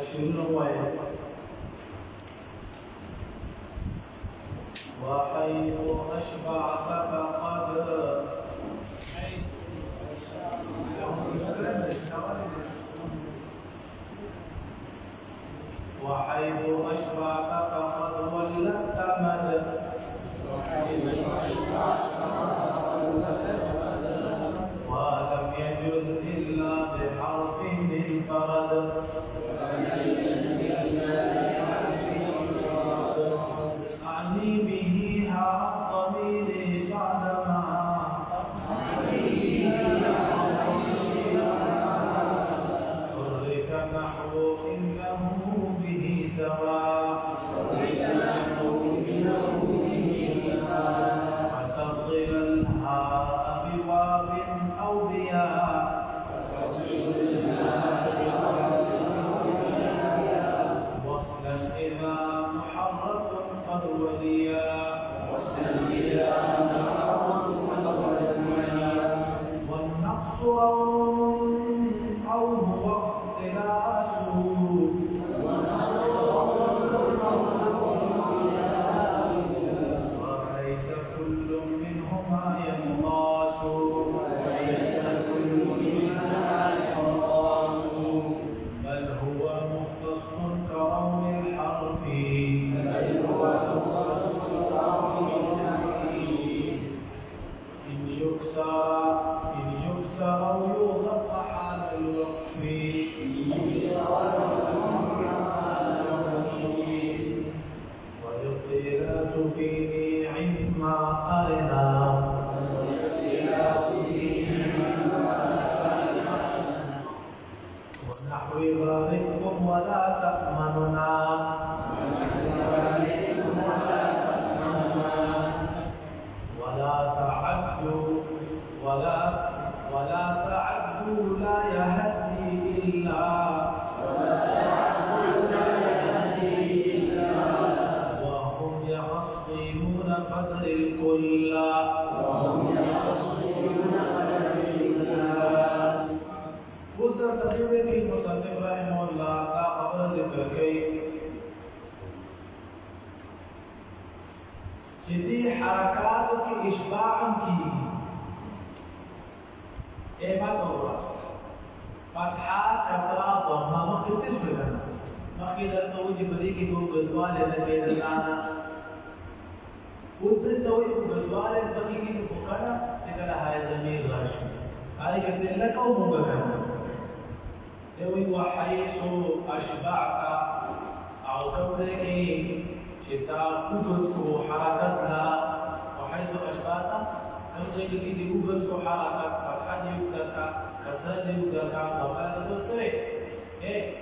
تشيرون وين وحيث أشبع فقد ونحو بارككم ولا کې إشباع کی اے بات اورا فتحة کسرہ ضمة. مخکې ترفع لنا مخکې درته وجه په دې کې به ګدواله نه کې دلانا اوس دلته وي ګدواله په کې کې وکړه چې کله هاي ضمیر راشي هاي سلک أو موږ کنه دوی وحيث أشبعت أو كونك شتا أبدك حركتها وحيث أشبعت كونك كده أبدك حركت فتحة يبدك كسر يبدك وقال تسوي إيه؟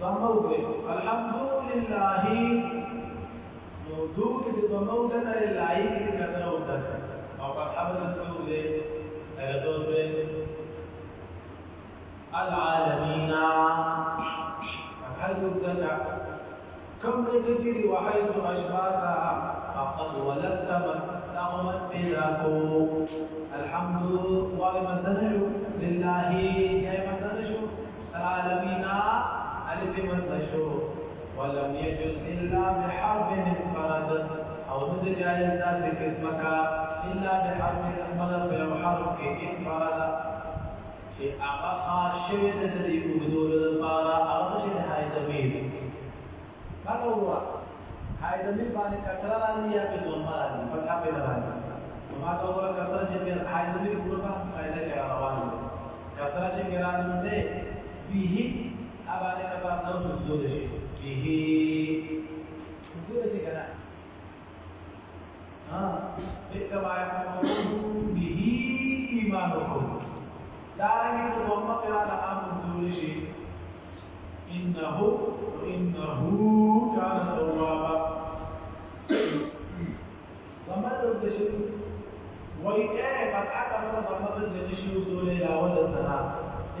ضموك الحمد لله نودوك دي ضموك لله كده كسر يبدك أو تقول لك تسوي العالمين. فهل يبتدع كم ذكر وحيث أشباك فقد ولدت من تغمت بذاك الحمد وبمن تنشو لله كيف تنشو العالمين ألف من تشو ولم يجز إلا بحرف انفرد. أو ند جائز ناسك اسمك إلا بحرف مغرب أو حرف انفرد. چې هغه خاص شوی د دې وګدول لپاره هغه څه د هاي زمين ما ته حائزني فاني كسر راضي يا بدون ما راضي فتح بين راضي وما تقول كسر شيء حائزني بدون ما سائل كرا روان كسر شيء كرا نمته به أبانه كسر نو سدود شيء به سدود شيء كنا ها بس ما يفعلون به إيمانكم دارنگی تو دوما پیرا لہا مندولی شید انه انه كان توابا. زمان د شي وای اے فتح کسر ضمه بل شي ودول إلى اول سنا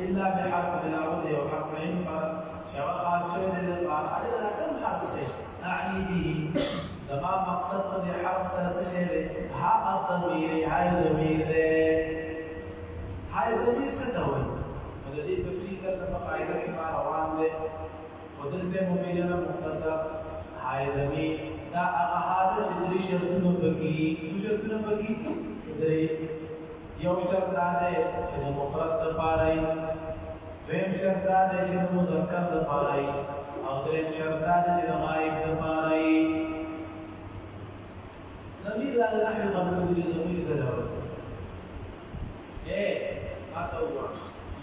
إلا بحرف الأول أو حرفين فرق شوا خاص شوی د القران هذا كم حرف ده أعني به. زمان مقصد قد حرف ثلاثة شهر ها الضمير هاي ضمير هاي ضمير ستوي د جدید بسیط کا طبق آئیدہ کے پار روان دے خودن دے ممیلن مختصر حائی زمین، دا اقاہات چندری شرطن بکی کیو شرطن بکی؟ دری یو شرط دا دے چند مفرد دا پارائی دویم شرط دا دے چند مذکر دا پارائی او دری شرط دا دے چند غائب دا پارائی زمین دا دے نحن قبل دے زمین سے جاوڑ اے ما تو وقت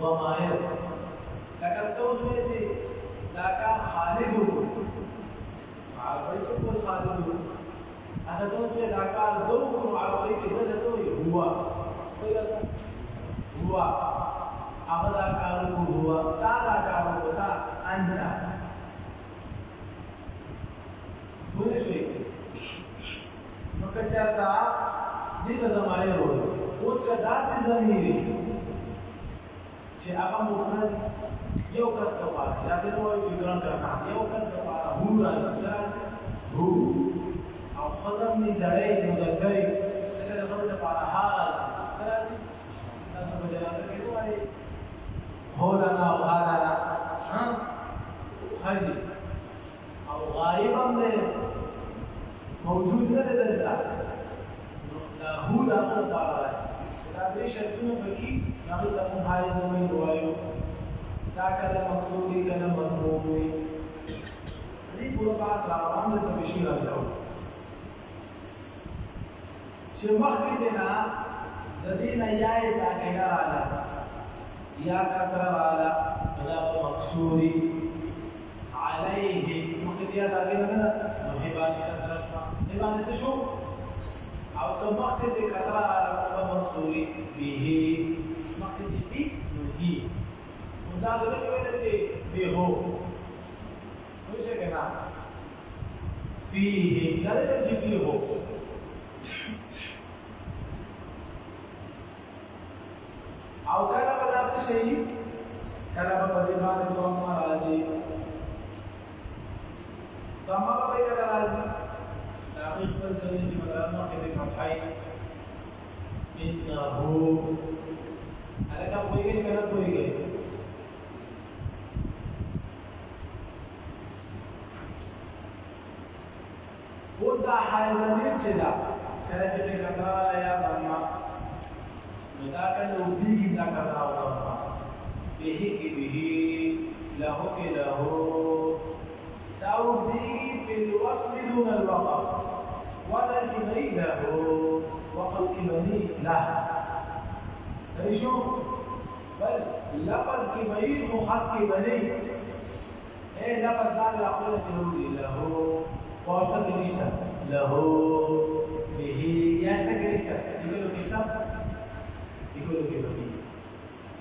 ومائر لکستو اس میں جی لکا خالد ہو عربی تو کوئی خالد ہو اگر تو اس میں لکا دو کنو عربی کی ذر ایسا ہوئی ہوا سوئی گلتا ہوا اب دا کارو کو ہوا تا. دا کارو کو تا اندرا بولی شوئی مکچہ تا دیتا زمائے ہوئی اس کا داسی زمین. ہے چې هغه مفرد یو کس د پاره داسې نو یو ګران کسان یو کس د پاره هو راځي سره هو او خزم دې زړې مذکرې څنګه د خزم د پاره حال سره تاسو په جلاله کې وایي هولنا او حالنا ها حاجی او غائب هم دی موجود نه دی دلته دا هو دا هغه لپاره راځي دا درې شرطونه پکې مونږ حال زمين وایو دا کله مقصودی کله مطلوبی دې پوره پاس روان د تبشیر راځو چې مخکې دی نه د دې نه یا یې ساکنه رااله یا کسر رااله دا مقصودی عليه. مخکې یا ساکنه نه نو هبان کسر شو؟ څه شو أو که مخکې د کسر رااله په مقصودی به مخکې د بي نو هي دا د دې ویل به هو څه کنا فيه لا يجي فيه هو أو کله به داسې شي کله به په دې باندې کوم راځي تمه به کله راځي دا خپل ځای چې مثلا مخکې د فتحای انه هلکه پوهېږي کنه پوهېږي اوس دا حایز امیر چې دا کله چې د کسره یا ضمه نو دا أو ضمه به به له له دا وبېږي في الوصل دون الوقف. وصل به له وقف به له. شو بل لفظ کې به خو خط کې به نه اے لفظ دا د خپل چې له. کې نشته له؟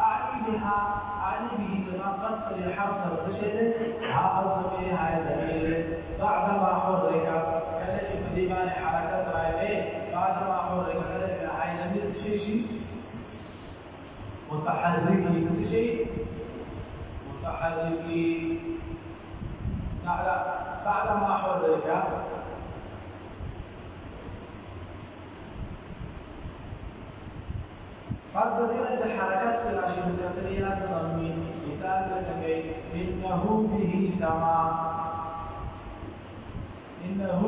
اعني بها اعني به لما قصد للحرف سرسشل ها حرف به هاي زميل. بعد ما حرك كان شيء بديمان حركات رايله بعد ما حرك كان شيء هاي زميل شيء شيء. متحرك بس شيء. متحرك. بعد بعد ما حرك فرد درجة الحركات إنه به سما. إنه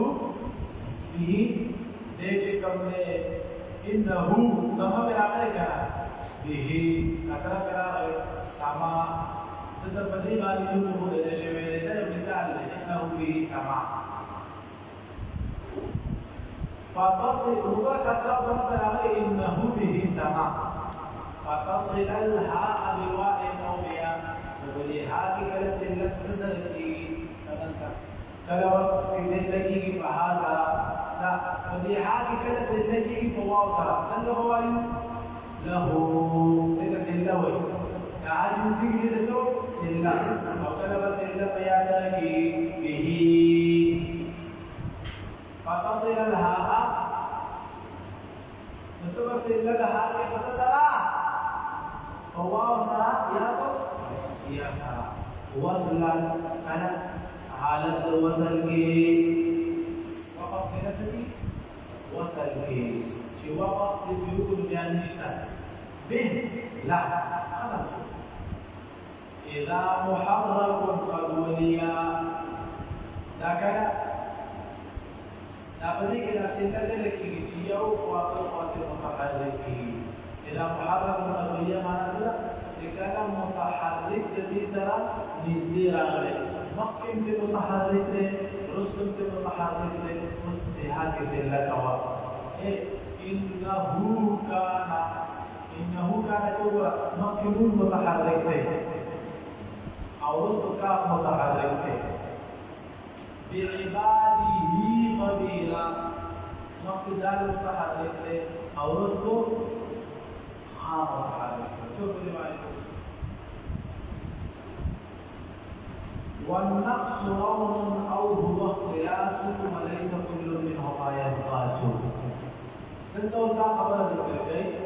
به ديجي كم إنه تمام براغل كنا به كسرة براغل سما. دته په دې باندې نو په دې دی دا مثال إنه به سما. فتصل وقال كثرة ربنا إنه به سماع فتصل الهاء بواء أو بياء ولي هاء كلا سلك بسسرتي كلا ورد كسلكي فها سرا لا ولي هاء كلا سلكي فواو سرا سنجا بوايو له. تلك سلوي عاجم تيجي تسو سلا أو كلا بسلا بيا سركي به فتصل الهاء متوسل لها بس سرا فواو سرا يا يا سرا وصلا أنا حالت وصل کے وقف کے نسدي وصل کے چې وقف دې بيقول بیا نشته به. لا. هذا إذا محرك قد وليا ذاك دا پدې کې دا کېږي کېږي چې یو خواطر خواطر متحرک کېږي دا محرک متغیر معنا څه کلام متحرک دې سره نږدې راغلي مخکې دې متحرک دې رسو دې متحرک دې اوس دې هغه سره لکوا اے انه کانا انه بعباده خبيرا نقط دال متحرك او رسل خام متحرك شكرا لكم والنقص رون أو هو اختلاس وليس كل منهما ينقاس. انت وضع خبر ذكر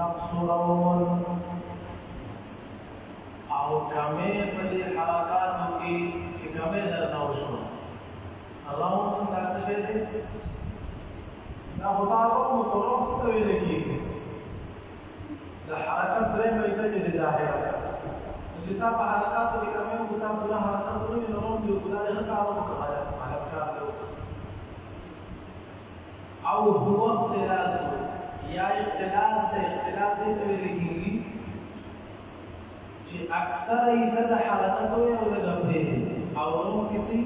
روم او کمې په دې حرکاتو کې چې کمې درنه وشو روم دا څه شی دی؟ دا خو دا روم او روم څه ته ویل کېږي د حرکت درې مېسه چې د ظاهره چې تا په حرکاتو کې کمې او تا په حرکاتو کې روم دی خدای دې ښه کار دی او هو اختلاس یا اختلاس ته اختلاس دې ته ویل کېږي چې اکثر ایسه د حرکت أو د غبرې أو نو کسی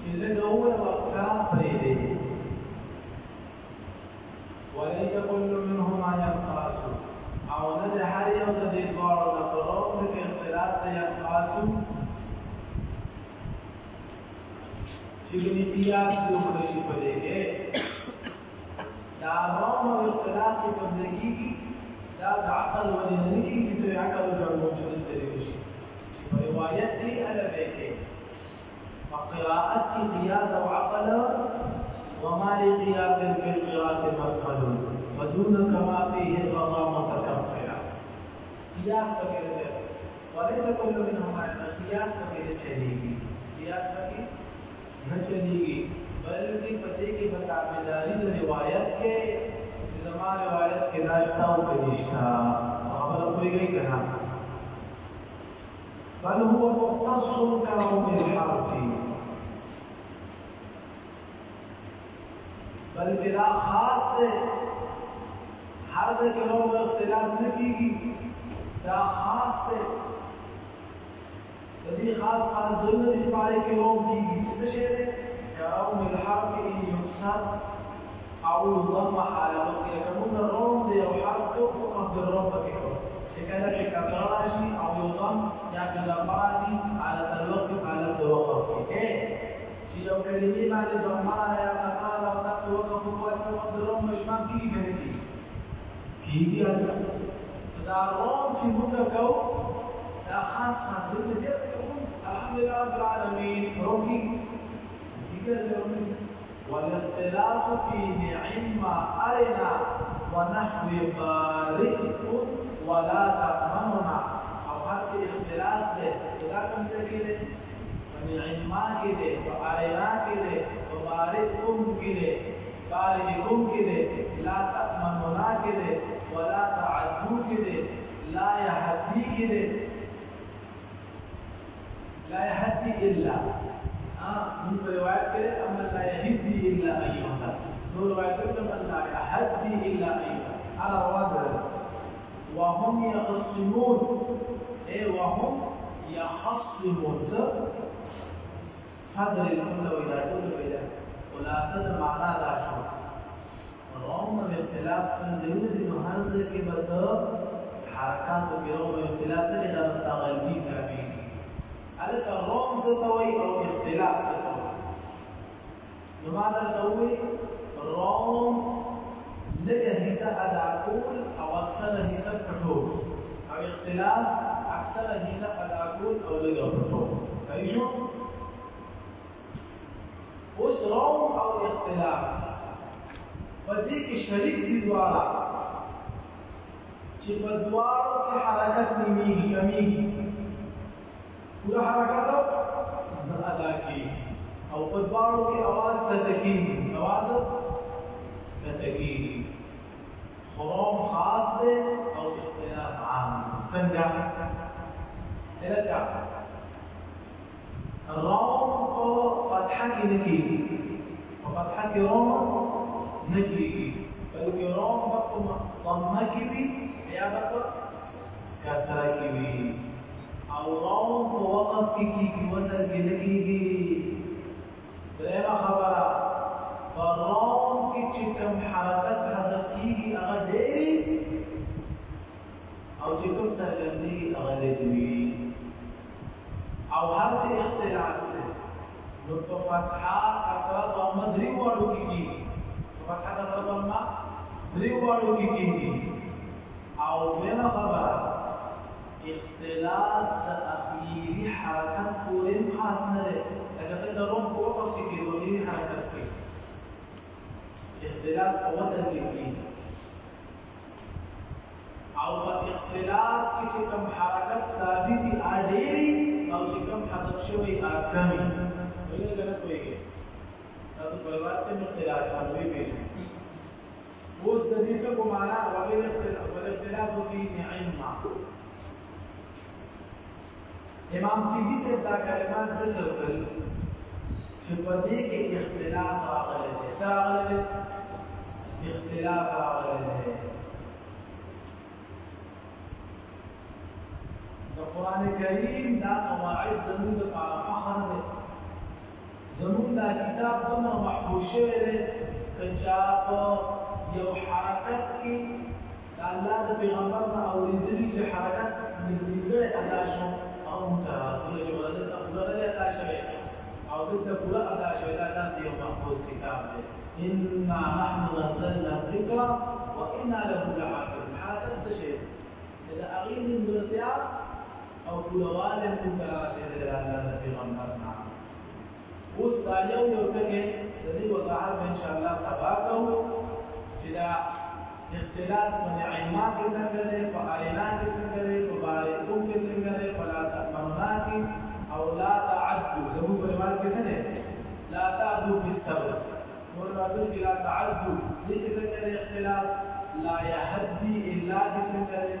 چې لږه وي أو اکثر پرې دي وليس كل منهما ينقاس أو نه د هر یو د دې دواړو نه قرار د اختلاس ته ينقاس چې بني قياس جوړ شي په دې کې روم او اختلاس چی پر نگی کی دا دا عقل و جنہ نگی چی تو عقل و جنہ موجود تیرے بشی روایت دی علا بے کے وقراءت کی قیاس و عقل ومالی قیاس فی القراءت مدخل ودون کما فیه قضا متکفیا قیاس پکر جائے وليس كل من هم على قياس فكيف تشهيه قياس فكيف نتشهيه بلکہ پتے کی مطابق روایت کے زمان روایت کے ناشتہ و کنشتہ خبر کوئی گئی کنا بل هو مختص كرم الحرف بل بلا خاص دے ہر دے کروں میں اختلاس نہ کی گی۔ دا خاص دے تدی خاص خاص ضرور دی پائے کروں کی گی۔ جسے شیر ہے۔ کروم الحرف إن يكسر أو يضم على بقيه كمون الروم دي أو حرف کله کې کسر راشي أو يضم کله راشي على الوقف على التوقف کې چې یو کلمې باندې ضمه یا کسر أو تاسو وقف مقبل روم مشمام کیږي کنه کیږي کیږي دا روم چې موږ کوو دا خاص خاص. الحمد لله رب العالمين. روكي والاختلاف فيه عما أرنا ونحو بارئك ولا تأمننا أو حتى اختلاس ده إذا كنت كده يعني عما كده وأرنا كده وبارئكم كده بارئكم كده لا تأمننا كده ولا تعدو كده لا يهدي كده لا يهدي إلا آه من روايات كده أما لا يهدي إلا أيها. من روايات كده من لا يهدي إلا أيها. على رواد وهم يخصمون إيه وهم؟ يخصمون. فدر الكل وإذا كل وإذا خلاصة معنى لا شو. روم الاختلاف من زيونة المهرزة كبدا حركات وكروم اختلاف ده إذا مستغلتي سابين هلك الروم ستوي أو اختلاف ستوي لماذا تقوي الروم لقى هسا ادا كول أو أكثر هسا پټول أو اختلاف اکثر هسا ادا کول أو لګا پټول صحیح شو؟ اوس روم أو اختلاف پدې کې شریک دي دواړه چې په دواړو کې حرکت پورا حرکت ادا کی او په دواړو کې आवाज کته کی आवाज کته کی خرام خاص ده او اختلاس عام څنګه الکا الروم په فتحه کې نکی په فتحه کې روم نکی بلکې روم په ضمه کې وي یا په کسره کې وي او روم په وقف کې کیږي وصل کې نه کیږي درېمه خبره په روم کې چې کوم حرکت حذف کیږي هغه ډېری او چې کوم څرګندېږي هغه لږوي او هر چې اختلاس دی نو په فتحه کسره ضمه درې واړو کې کیږي په فتحه کسره ضمه درې واړو کې کیږي او دغه خبره اختلاس د اخیری حرکت پورې خاص نه ده لکه څنګه روم په وقف کې کې حرکت کې اختلاس په وصل کې کې او په اختلاس کې چې کوم حرکت ثابت اډيري او چې کوم حذف شوی اکمي ولې کنه کوي تاسو په روایت کې اختلاس باندې پیژنئ اوس د دې څه په معنا وغیر اختلاف والاختلاف فی نعمه امام طبی سے دا کلمات ذکر کړل چې په دې کې اختلاف راغلی دی. څه راغلی دی؟ اختلاف راغلی دی. د قران کریم دا قواعد زموږ لپاره فخر دی. زموږ دا کتاب دومره محفوظ شوی دی که چا په یو حرکت کې الله د پیغمبر نه اورېدلي چې حرکت نیمګړی ادا شو شو ولادت ابوله ادا شوی أو ضد شوی دا داسې یو محفوظ کتاب دی انا نحن نزلنا الذکر وأنا له لحافظون حالت څه شي دا اغین درتیا أو پورواله مونږ ته رسیدل الله د پیغمبرنا اوس دا یو یو ټکی د دې وضاحت ان شاء الله سبا کوو چې دا اختلاس من عما کې څنګه دی په ارینا کې څنګه دی په بارکو کې أو لا په روایت کې څه دی لا تعدو فی السبت. کې لا دې کې څنګه دی اختلاس لا يهدي إلا کې څنګه دی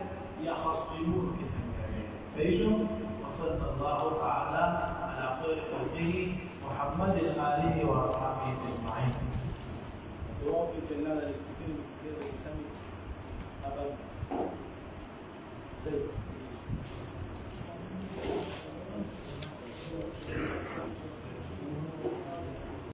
يخصمون کې څنګه دی صحیح شو وصلى الله تعالى على خير خلقه محمد آله وأصحابه أجمعين. دعاء بالله للكثير من الكثير سمي أبدا.